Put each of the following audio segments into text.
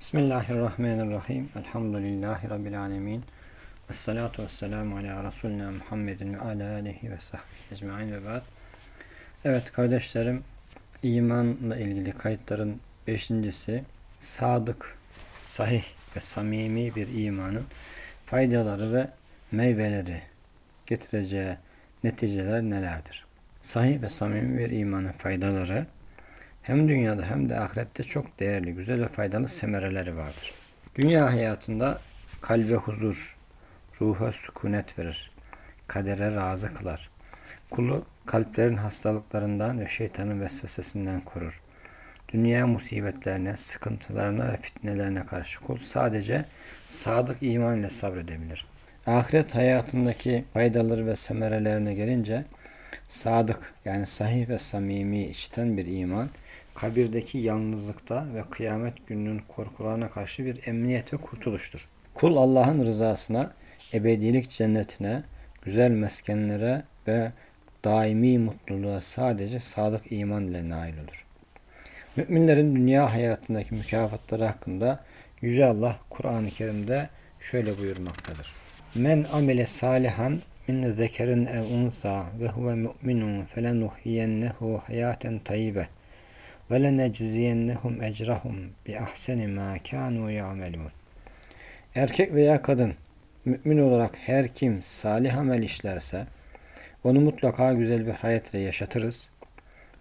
Bismillahirrahmanirrahim. Elhamdülillahi Rabbil alemin. Ve salatu ve selamu ala Resulina Muhammedin ve ala aleyhi ve sahbihi ecmain ve ba'd. Evet kardeşlerim, imanla ilgili kayıtların beşincisi, sadık, sahih ve samimi bir imanın faydaları ve meyveleri getireceği neticeler nelerdir? Sahih ve samimi bir imanın faydaları, hem dünyada hem de ahirette çok değerli, güzel ve faydalı semereleri vardır. Dünya hayatında kalbe huzur, ruha sükunet verir, kadere razı kılar. Kulu kalplerin hastalıklarından ve şeytanın vesvesesinden korur. Dünya musibetlerine, sıkıntılarına ve fitnelerine karşı kul sadece sadık iman ile sabredebilir. Ahiret hayatındaki faydaları ve semerelerine gelince sadık yani sahih ve samimi içten bir iman kabirdeki yalnızlıkta ve kıyamet gününün korkularına karşı bir emniyet ve kurtuluştur. Kul Allah'ın rızasına, ebedilik cennetine, güzel meskenlere ve daimi mutluluğa sadece sadık iman ile nail olur. Müminlerin dünya hayatındaki mükafatları hakkında Yüce Allah Kur'an-ı Kerim'de şöyle buyurmaktadır. Men amile salihan min zekerin ev unsa ve huve mu'minun felenuhyiyennehu hayaten tayyibe ve lenecziyennehum ecrahum bi ahseni ma ya'melun. Erkek veya kadın mümin olarak her kim salih amel işlerse onu mutlaka güzel bir hayat ile yaşatırız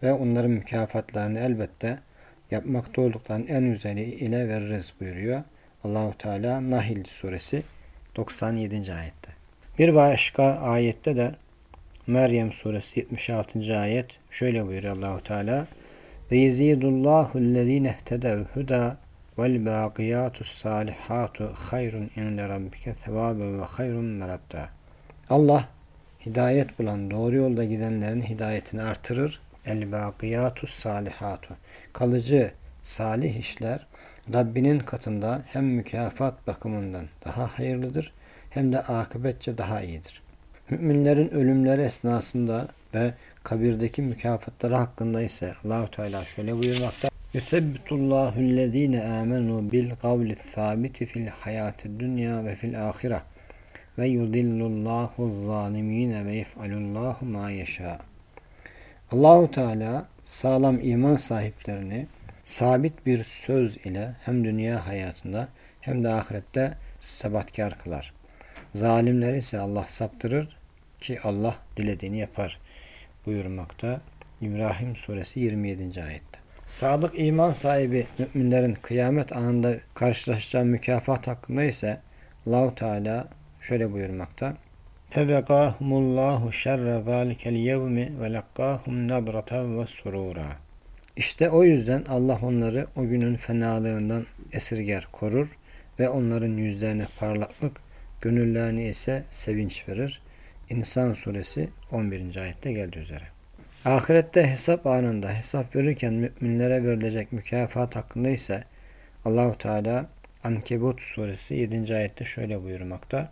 ve onların mükafatlarını elbette yapmakta olduklarının en güzeli ile veririz buyuruyor. Allahu Teala Nahil suresi 97. ayette. Bir başka ayette de Meryem suresi 76. ayet şöyle buyuruyor Allahu Teala ve yezidullahu ellezine ihtedev huda vel baqiyatus salihatu hayrun inde rabbike sevaben ve hayrun meradda. Allah hidayet bulan doğru yolda gidenlerin hidayetini artırır. El baqiyatus salihatu. Kalıcı salih işler Rabbinin katında hem mükafat bakımından daha hayırlıdır hem de akıbetçe daha iyidir. Müminlerin ölümleri esnasında ve kabirdeki mükafatları hakkında ise Allahu Teala şöyle buyurmakta. Yusebbitullahu ellezine amenu bil kavli sabiti fil hayati dünya ve fil ahire ve yudillullahu zalimine ve yef'alullahu ma yeşâ. Allahu Teala sağlam iman sahiplerini sabit bir söz ile hem dünya hayatında hem de ahirette sebatkar kılar. Zalimleri ise Allah saptırır ki Allah dilediğini yapar buyurmakta. İbrahim suresi 27. ayette. Sadık iman sahibi müminlerin kıyamet anında karşılaşacağı mükafat hakkında ise Allahu Teala şöyle buyurmakta. فَبَقَاهُمُ اللّٰهُ شَرَّ ذَٰلِكَ الْيَوْمِ وَلَقَّاهُمْ نَبْرَةً وَسُرُورًا İşte o yüzden Allah onları o günün fenalığından esirger, korur ve onların yüzlerine parlaklık, gönüllerine ise sevinç verir. İnsan suresi 11. ayette geldiği üzere. Ahirette hesap anında hesap verirken müminlere verilecek mükafat hakkında ise Allahu Teala Ankebut suresi 7. ayette şöyle buyurmakta.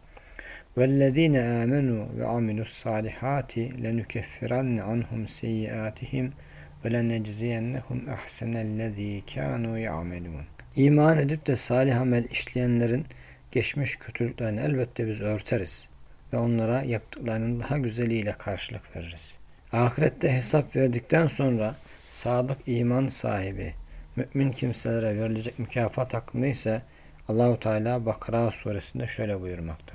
وَالَّذ۪ينَ آمَنُوا وَعَمِلُوا الصَّالِحَاتِ لَنُكَفِّرَنَّ عَنْهُمْ سَيِّئَاتِهِمْ وَلَنَجْزِيَنَّهُمْ اَحْسَنَ الَّذ۪ي كَانُوا يَعْمَلُونَ İman edip de salih amel işleyenlerin geçmiş kötülüklerini elbette biz örteriz ve onlara yaptıklarının daha güzeliyle karşılık veririz. Ahirette hesap verdikten sonra sadık iman sahibi mümin kimselere verilecek mükafat hakkında ise Allahu Teala Bakara suresinde şöyle buyurmakta.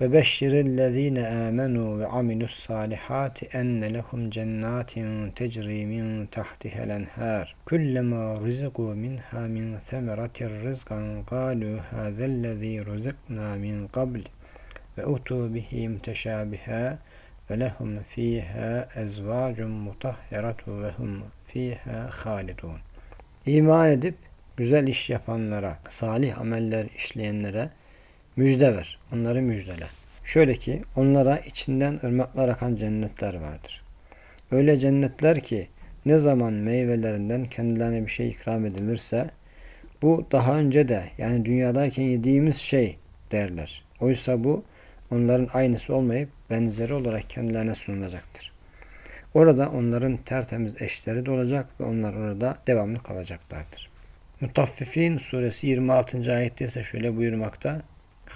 Ve beşşirillezine amenu ve amilus salihati enne lehum cennatin tecri min tahtihel enhar. Kullema riziku minha min semeratir rizqan qalu hazellezi rızıkna min qabl ve utu bihi müteşabiha ve lehum fiha ezvacun mutahheratu ve hum fiha halidun. İman edip güzel iş yapanlara, salih ameller işleyenlere müjde ver. Onları müjdele. Şöyle ki onlara içinden ırmaklar akan cennetler vardır. Öyle cennetler ki ne zaman meyvelerinden kendilerine bir şey ikram edilirse bu daha önce de yani dünyadayken yediğimiz şey derler. Oysa bu onların aynısı olmayıp benzeri olarak kendilerine sunulacaktır. Orada onların tertemiz eşleri de olacak ve onlar orada devamlı kalacaklardır. Mutaffifin suresi 26. ayette ise şöyle buyurmakta.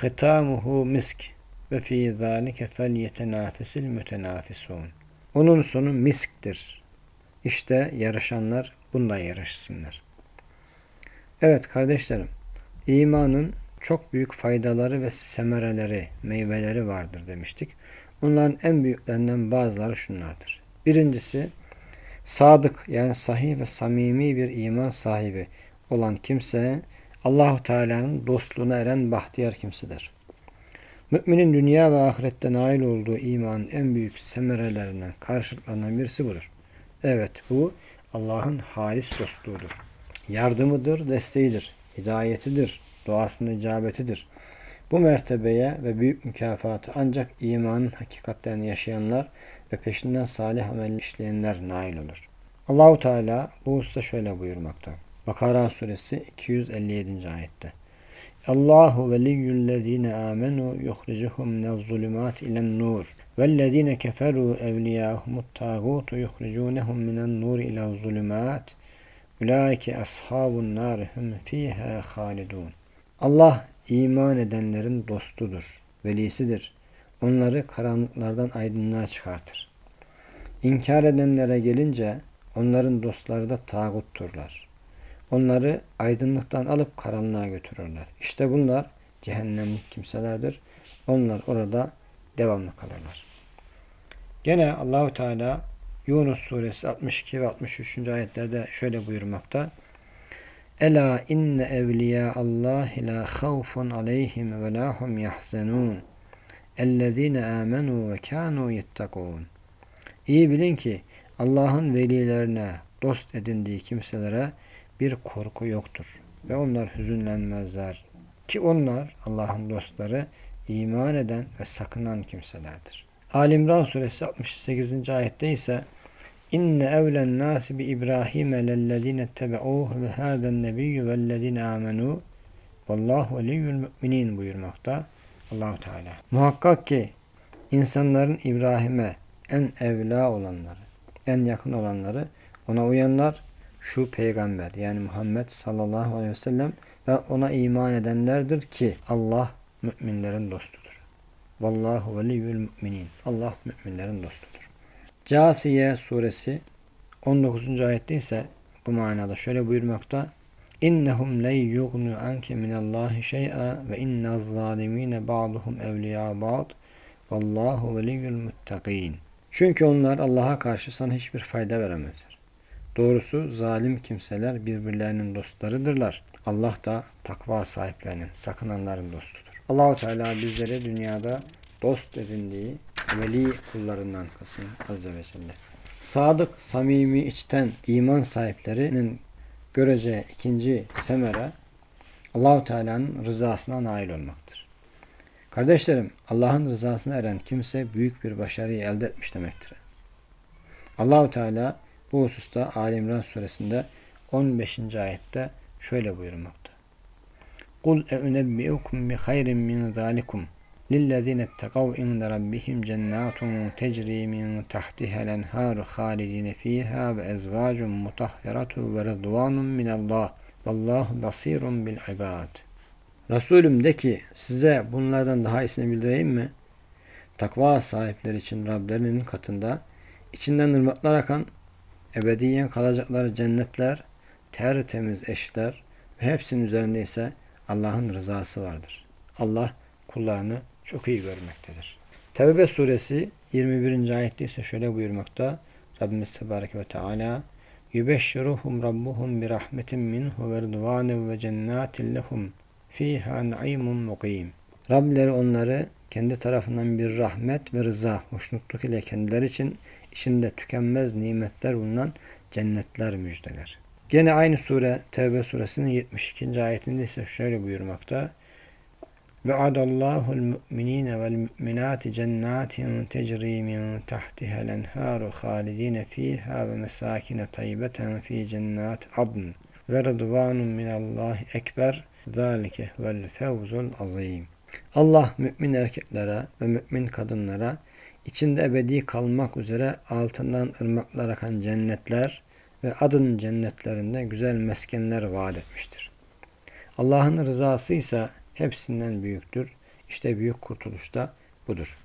Hitamuhu misk ve fi zalike fel yetenafisil mütenafisun. Onun sonu misktir. İşte yarışanlar bundan yarışsınlar. Evet kardeşlerim, imanın çok büyük faydaları ve semereleri, meyveleri vardır demiştik. Bunların en büyüklerinden bazıları şunlardır. Birincisi, sadık yani sahih ve samimi bir iman sahibi olan kimse Allahu Teala'nın dostluğuna eren bahtiyar kimsedir. Müminin dünya ve ahirette nail olduğu imanın en büyük semerelerinden, karşılıklarından birisi budur. Evet bu Allah'ın halis dostluğudur. Yardımıdır, desteğidir, hidayetidir, duasının icabetidir. Bu mertebeye ve büyük mükafatı ancak imanın hakikatlerini yaşayanlar ve peşinden salih amel işleyenler nail olur. Allahu Teala bu hususta şöyle buyurmakta. Bakara suresi 257. ayette. Allahu veliyyullezine amenu yuhricuhum minel zulumat ilen nur vellezine keferu evliyahumut tağutu yuhricunehum minen nur ila zulumat ulaike ashabun nar hum fiha halidun. Allah iman edenlerin dostudur, velisidir. Onları karanlıklardan aydınlığa çıkartır. İnkar edenlere gelince onların dostları da tağutturlar. Onları aydınlıktan alıp karanlığa götürürler. İşte bunlar cehennemlik kimselerdir. Onlar orada devamlı kalırlar. Gene Allahu Teala Yunus suresi 62 ve 63. ayetlerde şöyle buyurmakta. Ela inne evliya Allah la havfun aleyhim ve la hum yahzenun. Ellezine amenu ve kanu yettakun. İyi bilin ki Allah'ın velilerine dost edindiği kimselere bir korku yoktur. Ve onlar hüzünlenmezler. Ki onlar Allah'ın dostları iman eden ve sakınan kimselerdir. Alimran suresi 68. ayette ise İnne evlen nasi bi İbrahim lellezine tebe'uhu ve hâden nebiyyü vellezine amenu vallahu veliyyül müminin buyurmakta Allahu Teala. Muhakkak ki insanların İbrahim'e en evla olanları, en yakın olanları, ona uyanlar şu peygamber yani Muhammed sallallahu aleyhi ve sellem ve ona iman edenlerdir ki Allah müminlerin dostudur. Vallahu veliyyül müminin. Allah müminlerin dostudur. Câsiye suresi 19. ayette ise bu manada şöyle buyurmakta. İnnehum len yugnu anke minallahi şey'a ve innez zalimine ba'duhum evliya ba'd. Vallahu veliyyül muttaqin. Çünkü onlar Allah'a karşı sana hiçbir fayda veremezler. Doğrusu zalim kimseler birbirlerinin dostlarıdırlar. Allah da takva sahiplerinin, sakınanların dostudur. Allahu Teala bizlere dünyada dost edindiği veli kullarından kılsın Azze ve Celle. Sadık, samimi, içten iman sahiplerinin göreceği ikinci semere Allahu Teala'nın rızasına nail olmaktır. Kardeşlerim, Allah'ın rızasına eren kimse büyük bir başarıyı elde etmiş demektir. Allahu Teala bu hususta Ali İmran suresinde 15. ayette şöyle buyurmakta. Kul e'unebbi'ukum bi hayrin min zalikum inde rabbihim cennatun tecri min tahtihel enharu halidine fiha ve ezvacun mutahhiratu ve rıdvanun minallah vallahu basirun bil ibad. Resulüm de ki size bunlardan daha iyisini bildireyim mi? Takva sahipleri için Rablerinin katında içinden ırmaklar akan ebediyen kalacakları cennetler, tertemiz eşler ve hepsinin üzerinde ise Allah'ın rızası vardır. Allah kullarını çok iyi görmektedir. Tevbe suresi 21. ayette ise şöyle buyurmakta. Rabbimiz Tebarek ve Teala Yübeşşiruhum Rabbuhum bir rahmetin minhu ve rıdvanen ve cennatin lehum fiha naimun mukim. Rableri onları kendi tarafından bir rahmet ve rıza, hoşnutluk ile kendileri için içinde tükenmez nimetler bulunan cennetler müjdeler. Gene aynı sure Tevbe suresinin 72. ayetinde ise şöyle buyurmakta. Mu'minine vel mu'minati cennatin tecri min tahtihel enharu halidine fiha ve mesakine tayyibeten fi cennat adn ve rıdvanun minallahi ekber zalike vel fevzul azim. Allah mümin erkeklere ve mümin kadınlara içinde ebedi kalmak üzere altından ırmaklar akan cennetler ve adın cennetlerinde güzel meskenler vaat etmiştir. Allah'ın rızası ise hepsinden büyüktür. İşte büyük kurtuluş da budur.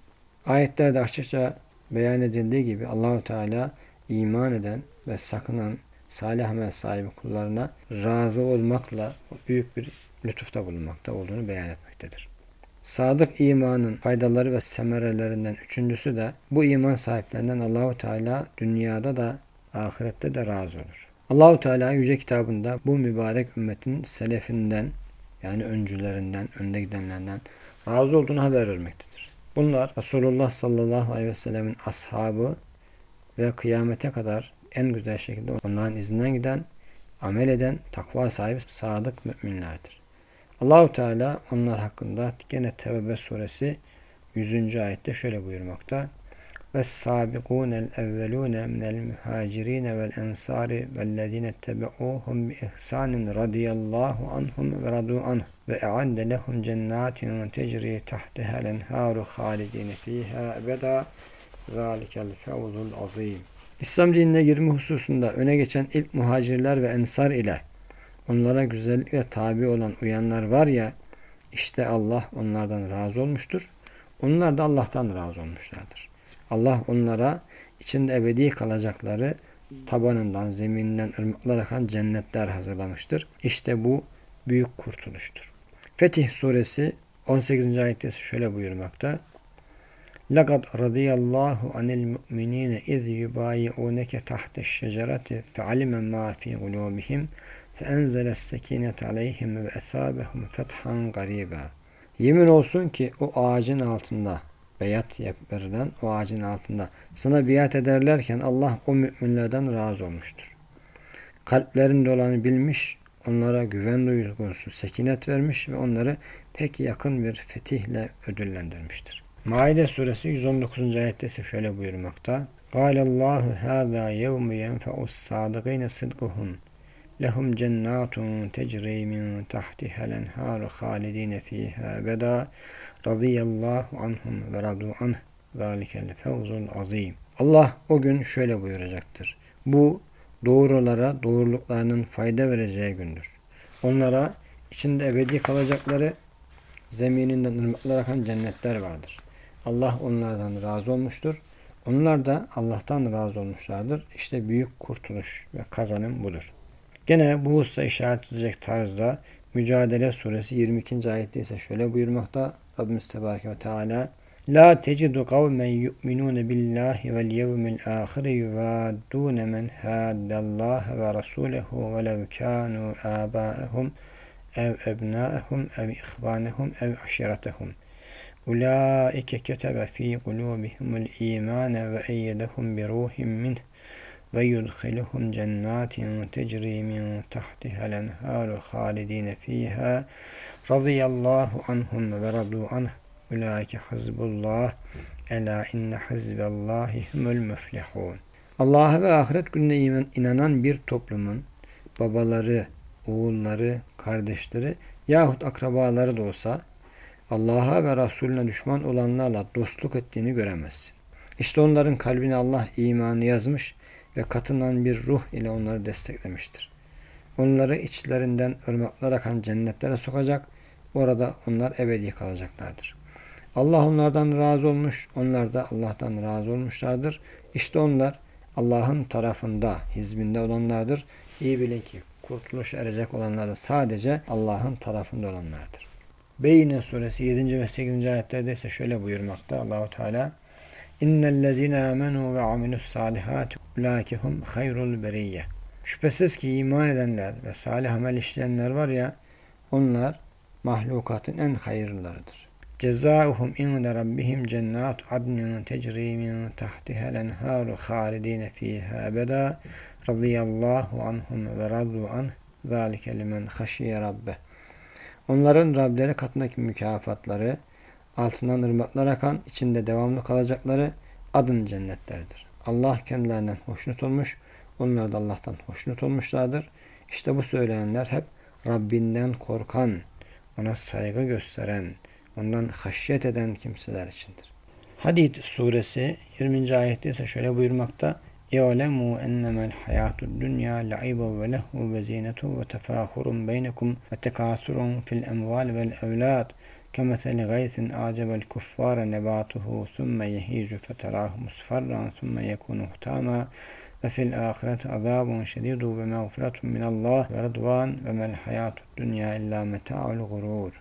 Ayetlerde açıkça beyan edildiği gibi Allahu Teala iman eden ve sakınan salih amel sahibi kullarına razı olmakla büyük bir lütufta bulunmakta olduğunu beyan etmektedir. Sadık imanın faydaları ve semerelerinden üçüncüsü de bu iman sahiplerinden Allahu Teala dünyada da ahirette de razı olur. Allahu Teala yüce kitabında bu mübarek ümmetin selefinden yani öncülerinden, önde gidenlerden razı olduğunu haber vermektedir. Bunlar Resulullah sallallahu aleyhi ve sellemin ashabı ve kıyamete kadar en güzel şekilde onların izinden giden, amel eden, takva sahibi sadık müminlerdir. Allahu Teala onlar hakkında gene Tevbe suresi 100. ayette şöyle buyurmakta. Muhacirin vel ensari vellezine tebe'uhum bi ihsanin radiyallahu anhum ve radu anh ve e'adde lehum cennatin tecri tahtehel enharu halidine fiha ebeda zalikel fevzul azim. İslam dinine girme hususunda öne geçen ilk muhacirler ve ensar ile onlara güzellikle tabi olan uyanlar var ya işte Allah onlardan razı olmuştur. Onlar da Allah'tan razı olmuşlardır. Allah onlara içinde ebedi kalacakları tabanından, zemininden ırmaklar akan cennetler hazırlamıştır. İşte bu büyük kurtuluştur. Fetih suresi 18. ayette şöyle buyurmakta. لَقَدْ رَضِيَ اللّٰهُ عَنِ الْمُؤْمِنِينَ اِذْ يُبَايِعُونَكَ تَحْتَ الشَّجَرَةِ فَعَلِمَ مَا فِي قُلُوبِهِمْ فَاَنْزَلَ السَّكِينَةَ عَلَيْهِمْ وَاَثَابَهُمْ فَتْحًا قَرِيبًا Yemin olsun ki o ağacın altında beyat verilen o ağacın altında sana biat ederlerken Allah o müminlerden razı olmuştur. Kalplerinde olanı bilmiş, onlara güven duygusu, sekinet vermiş ve onları pek yakın bir fetihle ödüllendirmiştir. Maide suresi 119. ayette ise şöyle buyurmakta. قال الله هذا يوم ينفع الصادقين صدقهم لهم جنات تجري من تحتها الأنهار خالدين فيها أبدا رضي الله عنهم ورضوا عنه ذلك الفوز العظيم Allah o gün şöyle buyuracaktır. Bu doğrulara doğruluklarının fayda vereceği gündür. Onlara içinde ebedi kalacakları zemininden ırmaklar akan cennetler vardır. Allah onlardan razı olmuştur. Onlar da Allah'tan razı olmuşlardır. İşte büyük kurtuluş ve kazanım budur. Gene bu hususa işaret edecek tarzda Mücadele suresi 22. ayette ise şöyle buyurmakta Rabbimiz Tebareke ve Teala La tecidu kavmen yu'minune billahi vel yevmil ahire yuvaddune men haddallaha ve rasulehu ve lev kanu abaehum ev ebnaehum ev ihvanehum ev aşiretehum Ulaike ketebe fi kulubihimul imane ve eyyedehum bi ruhim minh ve yudkhiluhum cennatin tecri min tahtiha'l enharu halidin fiha radıyallahu anhum ve radu anh ulaike hazbullah ela inne hizballahi humul müflihun Allah'a ve ahiret gününe inanan bir toplumun babaları, oğulları, kardeşleri yahut akrabaları da olsa Allah'a ve Resulüne düşman olanlarla dostluk ettiğini göremezsin. İşte onların kalbine Allah imanı yazmış ve katından bir ruh ile onları desteklemiştir. Onları içlerinden ırmaklar akan cennetlere sokacak, orada onlar ebedi kalacaklardır. Allah onlardan razı olmuş, onlar da Allah'tan razı olmuşlardır. İşte onlar Allah'ın tarafında, hizbinde olanlardır. İyi bilin ki kurtuluş erecek olanlar da sadece Allah'ın tarafında olanlardır. Beyne suresi 7. ve 8. ayetlerde ise şöyle buyurmakta Allahu Teala İnnellezine amenu ve amilus salihat ulakihum hayrul beriyye. Şüphesiz ki iman edenler ve salih amel işleyenler var ya onlar mahlukatın en hayırlılarıdır. Cezauhum inde rabbihim cennat adnin tecri min tahtihel enharu halidine fiha ebeda radıyallahu anhum ve radu anh zalike limen haşiye rabbe. Onların Rableri katındaki mükafatları altından ırmaklar akan, içinde devamlı kalacakları adın cennetlerdir. Allah kendilerinden hoşnut olmuş, onlar da Allah'tan hoşnut olmuşlardır. İşte bu söyleyenler hep Rabbinden korkan, ona saygı gösteren, ondan haşyet eden kimseler içindir. Hadid suresi 20. ayette ise şöyle buyurmakta. اِعْلَمُوا اَنَّمَا الْحَيَاةُ الدُّنْيَا لَعِبٌ وَلَهْوٌ وَزِينَةٌ وَتَفَاخُرٌ بَيْنَكُمْ وَتَكَاثُرٌ فِي الْأَمْوَالِ وَالْأَوْلَادِ كَمَثَلِ غَيْثٍ أَعْجَبَ الْكُفَّارَ نَبَاتُهُ ثُمَّ يَهِيجُ فَتَرَاهُ مُصْفَرًّا ثُمَّ يَكُونُ هُتَامًا وَفِي الْآخِرَةِ عَذَابٌ شَدِيدٌ وَمَغْفِرَةٌ مِنَ اللّٰهِ وَرِضْوَانٌ وَمَا الْحَيَاةُ الدُّنْيَا إِلَّا مَتَاعُ الْغُرُورِ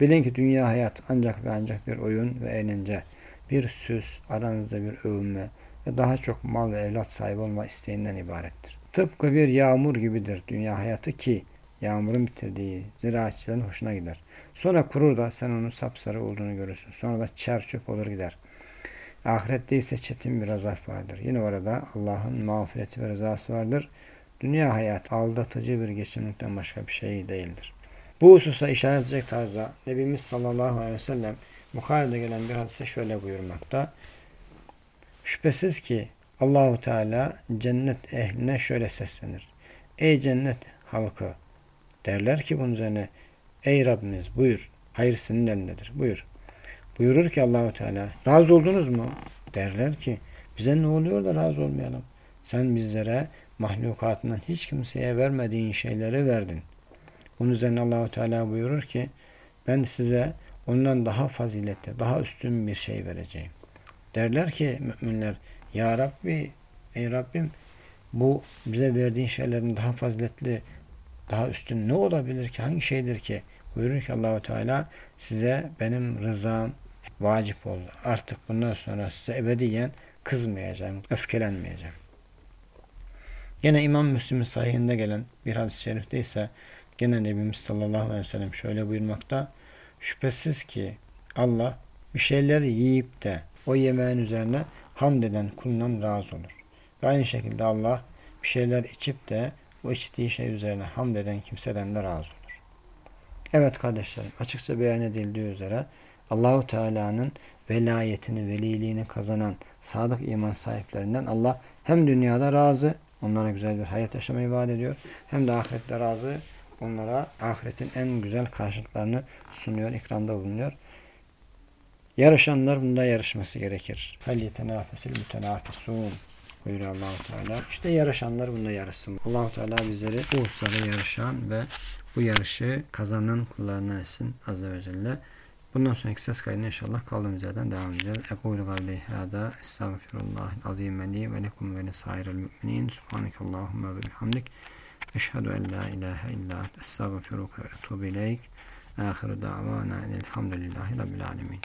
Bilin ki dünya hayat ancak ve ancak bir oyun ve eğlence, bir süs, aranızda bir övünme ve daha çok mal ve evlat sahibi olma isteğinden ibarettir. Tıpkı bir yağmur gibidir dünya hayatı ki yağmurun bitirdiği ziraatçıların hoşuna gider. Sonra kurur da sen onun sapsarı olduğunu görürsün. Sonra da çer çöp olur gider. Ahirette ise çetin bir azap vardır. Yine orada Allah'ın mağfireti ve rızası vardır. Dünya hayat aldatıcı bir geçimlikten başka bir şey değildir. Bu hususa işaret edecek tarzda Nebimiz sallallahu aleyhi ve sellem Bukhari'de gelen bir hadise şöyle buyurmakta. Şüphesiz ki Allahu Teala cennet ehline şöyle seslenir. Ey cennet halkı derler ki bunun üzerine ey Rabbimiz buyur hayır senin elindedir buyur. Buyurur ki Allahu Teala razı oldunuz mu? Derler ki bize ne oluyor da razı olmayalım. Sen bizlere mahlukatından hiç kimseye vermediğin şeyleri verdin. Bunun üzerine Allahu Teala buyurur ki ben size ondan daha faziletli, daha üstün bir şey vereceğim. Derler ki müminler Ya Rabbi, ey Rabbim bu bize verdiğin şeylerin daha faziletli, daha üstün ne olabilir ki? Hangi şeydir ki? Buyurur ki Allahu Teala size benim rızam vacip oldu. Artık bundan sonra size ebediyen kızmayacağım, öfkelenmeyeceğim. Yine İmam Müslim'in sahihinde gelen bir hadis-i şerifte ise gene Nebimiz sallallahu aleyhi ve sellem şöyle buyurmakta. Şüphesiz ki Allah bir şeyler yiyip de o yemeğin üzerine hamd eden kulundan razı olur. Ve aynı şekilde Allah bir şeyler içip de o içtiği şey üzerine hamd eden kimseden de razı olur. Evet kardeşlerim açıkça beyan edildiği üzere Allahu Teala'nın velayetini, veliliğini kazanan sadık iman sahiplerinden Allah hem dünyada razı, onlara güzel bir hayat yaşamayı vaat ediyor, hem de ahirette razı, onlara ahiretin en güzel karşılıklarını sunuyor, ikramda bulunuyor. Yarışanlar bunda yarışması gerekir. Yetenafesil mütenafisun buyuruyor Allahu Teala. İşte yarışanlar bunda yarışsın. Allahu Teala bizleri bu hususlarda yarışan ve bu yarışı kazanan kullarına etsin Azze ve Celle. Bundan sonraki ses kaydına inşallah kaldığımız yerden devam edeceğiz. Ekulu gavli hâdâ estağfirullahil azîm li ve lekum ve lisairil mü'minin. Subhanekallahumma ve bihamdik. Eşhedü en la ilahe illa estağfiruka ve etubu ileyk. Ahiru da'vana elhamdülillahi rabbil alemin.